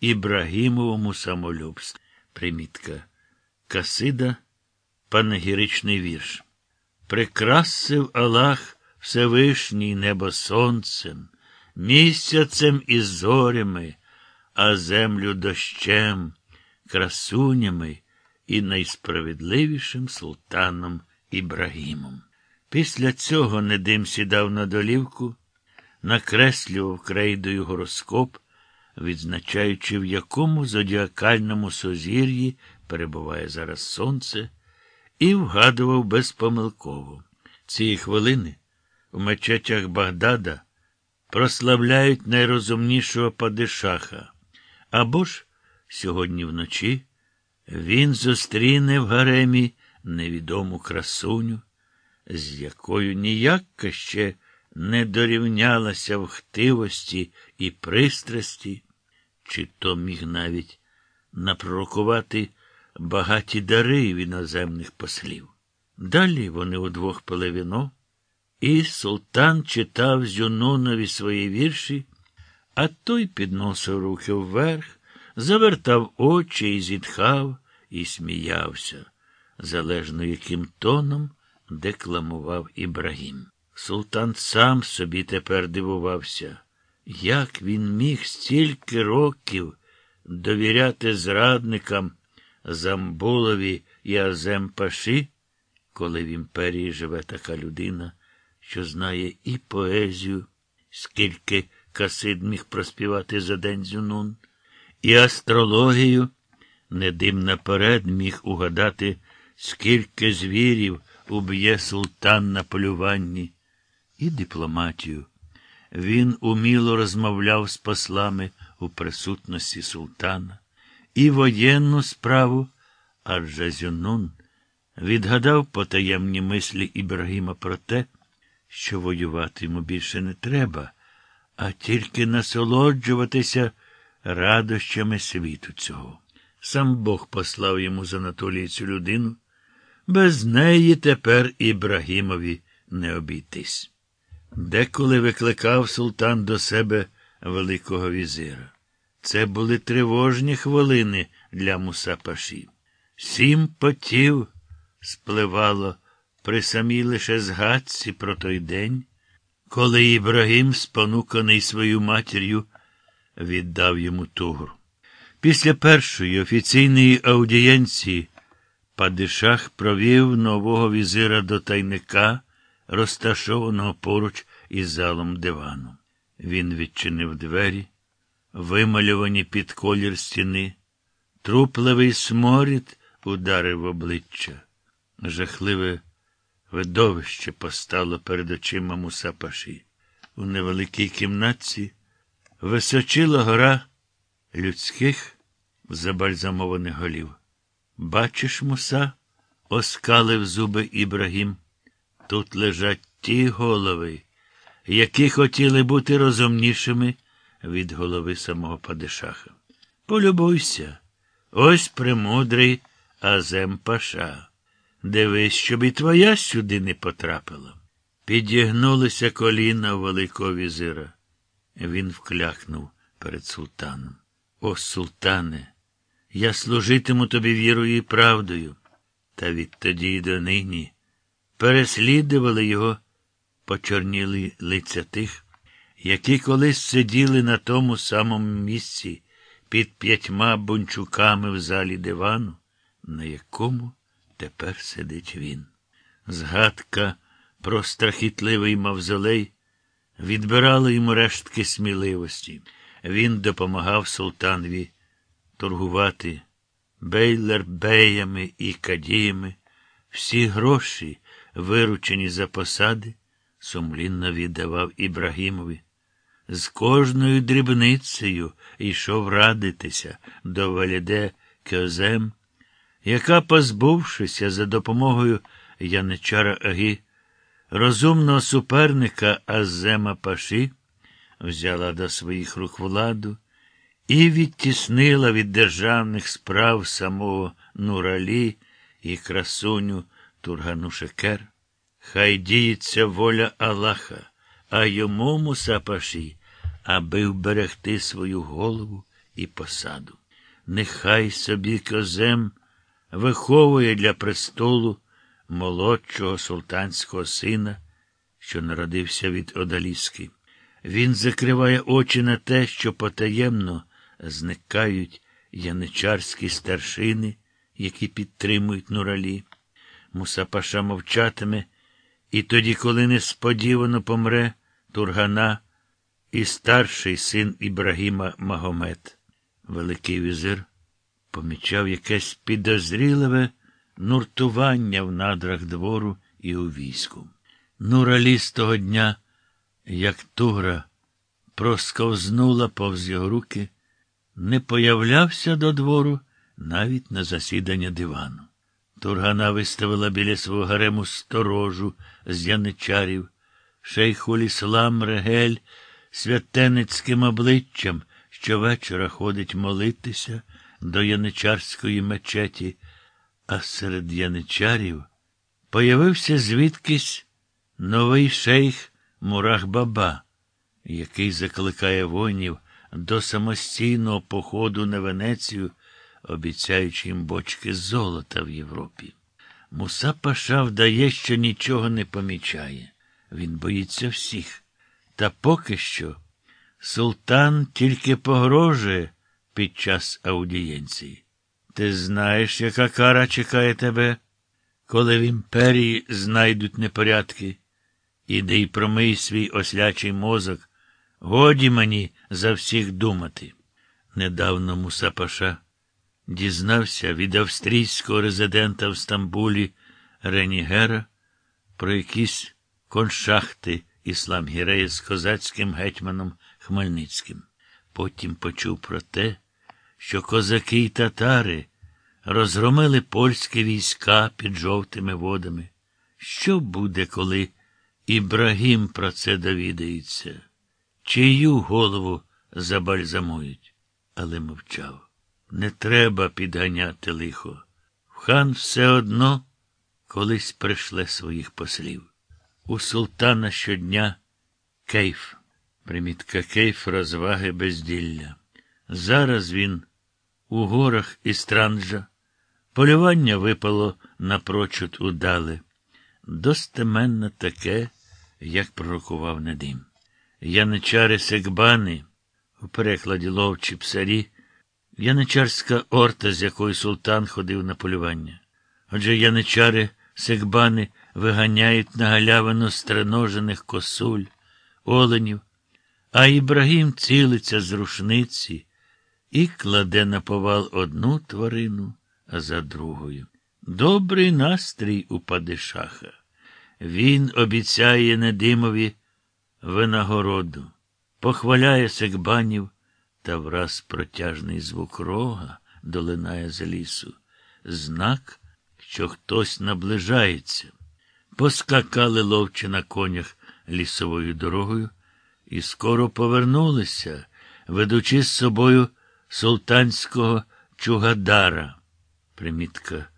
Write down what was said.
Ібрагімовому самолюбству. Примітка. Касида, панегіричний вірш. Прикрасив Аллах Всевишній небо сонцем, місяцем і зорями, а землю дощем, красунями і найсправедливішим султаном Ібрагімом. Після цього Недим сідав на долівку, накреслював крейдою гороскоп, відзначаючи, в якому зодіакальному созір'ї перебуває зараз сонце, і вгадував безпомилково. Ці хвилини в мечетях Багдада прославляють найрозумнішого падишаха. Або ж сьогодні вночі він зустріне в гаремі невідому красуню, з якою ніяка ще не дорівнялася в хтивості і пристрасті, чи то міг навіть напророкувати багаті дари в іноземних послів. Далі вони удвох пили вино, і султан читав Зюнонові свої вірші, а той підносив руки вверх, завертав очі і зітхав, і сміявся, залежно яким тоном декламував Ібрагім. Султан сам собі тепер дивувався, як він міг стільки років довіряти зрадникам Замбулові і Азем Паші, коли в імперії живе така людина, що знає і поезію, скільки Касид міг проспівати за день зюнун, і астрологію, недим наперед міг угадати, скільки звірів уб'є султан на полюванні, і дипломатію. Він уміло розмовляв з послами у присутності султана, і воєнну справу, адже Зюнун відгадав потаємні мислі Ібрагіма про те, що воювати йому більше не треба, а тільки насолоджуватися радощами світу цього. Сам Бог послав йому з Анатолії цю людину, без неї тепер Ібрагімові не обійтись. Деколи викликав султан до себе Великого візира. Це були тривожні хвилини для Муса Паші. Сім потів спливало при самій лише згадці про той день, коли Ібрагім, спонуканий свою матір'ю, віддав йому тугру. Після першої офіційної аудієнції Падишах провів нового візира до тайника, розташованого поруч із залом дивану. Він відчинив двері, вималювані під колір стіни. Трупливий сморід ударив обличчя. Жахливе видовище постало перед очима Мусапаші. У невеликій кімнатці височила гора людських забальзамованих голів. Бачиш, муса? оскалив зуби Ібрагім. Тут лежать ті голови, які хотіли бути розумнішими від голови самого Падишаха. Полюбуйся, ось премудрий Азем Паша. Дивись, щоб і твоя сюди не потрапила. Підігнулися коліна великого візира. Він вклякнув перед султаном. О, султане, я служитиму тобі вірою і правдою. Та відтоді й до нині переслідували його почорніли лиця тих, які колись сиділи на тому самому місці під п'ятьма бунчуками в залі дивану, на якому тепер сидить він. Згадка про страхітливий мавзолей відбирала йому рештки сміливості. Він допомагав султанові торгувати бейлербеями і кадіями. Всі гроші, виручені за посади, сумлінно віддавав Ібрагімові. З кожною дрібницею йшов радитися до Валіде Кьозем, яка, позбувшися за допомогою Яничара Агі, розумного суперника Азема Паші, взяла до своїх рук владу і відтіснила від державних справ самого Нуралі і красуню Тургану Шекер. Хай діється воля Аллаха, а йому Мусапаші, аби вберегти свою голову і посаду. Нехай собі козем виховує для престолу молодшого султанського сина, що народився від одаліски. Він закриває очі на те, що потаємно зникають яничарські старшини, які підтримують Нуралі. Мусапаша мовчатиме, і тоді, коли несподівано помре Тургана і старший син Ібрагіма Магомед. Великий візир помічав якесь підозріливе нуртування в надрах двору і у війську. Нуралі з того дня, як тугра просковзнула повз його руки, не появлявся до двору навіть на засідання дивану. Тургана виставила біля свого гарему сторожу з яничарів, шейхуль Іслам Регель святеницьким обличчям щовечора ходить молитися до яничарської мечеті, а серед яничарів появився звідкись новий шейх Мурах Баба, який закликає воїнів до самостійного походу на Венецію, обіцяючи їм бочки золота в Європі. Муса Паша вдає, що нічого не помічає. Він боїться всіх. Та поки що султан тільки погрожує під час аудієнції. Ти знаєш, яка кара чекає тебе, коли в імперії знайдуть непорядки. Іди й промий свій ослячий мозок. Годі мені за всіх думати. Недавно Муса Паша дізнався від австрійського резидента в Стамбулі Ренігера про якісь коншахти іслам Гірея з козацьким гетьманом Хмельницьким. Потім почув про те, що козаки й татари розгромили польські війська під жовтими водами. Що буде, коли Ібрагім про це довідається? Чию голову забальзамують? Але мовчав. Не треба підганяти лихо. Хан все одно колись пришле своїх послів. У султана щодня кейф. Примітка кейф розваги безділля. Зараз він у горах Істранджа. Полювання випало напрочуд удале. Достеменно таке, як пророкував Недим. Яничари Секбани, у перекладі ловчі псарі, яничарська орта, з якої султан ходив на полювання. Отже, яничари Секбани виганяють на галявину стреножених косуль, оленів, а Ібрагім цілиться з рушниці і кладе на повал одну тварину, а за другою. Добрий настрій у Падишаха. Він обіцяє Недимові винагороду, похваляє секбанів, та враз протяжний звук рога долинає з лісу. Знак, що хтось наближається. Поскакали ловчі на конях лісовою дорогою і скоро повернулися, ведучи з собою султанського чугадара. Примітка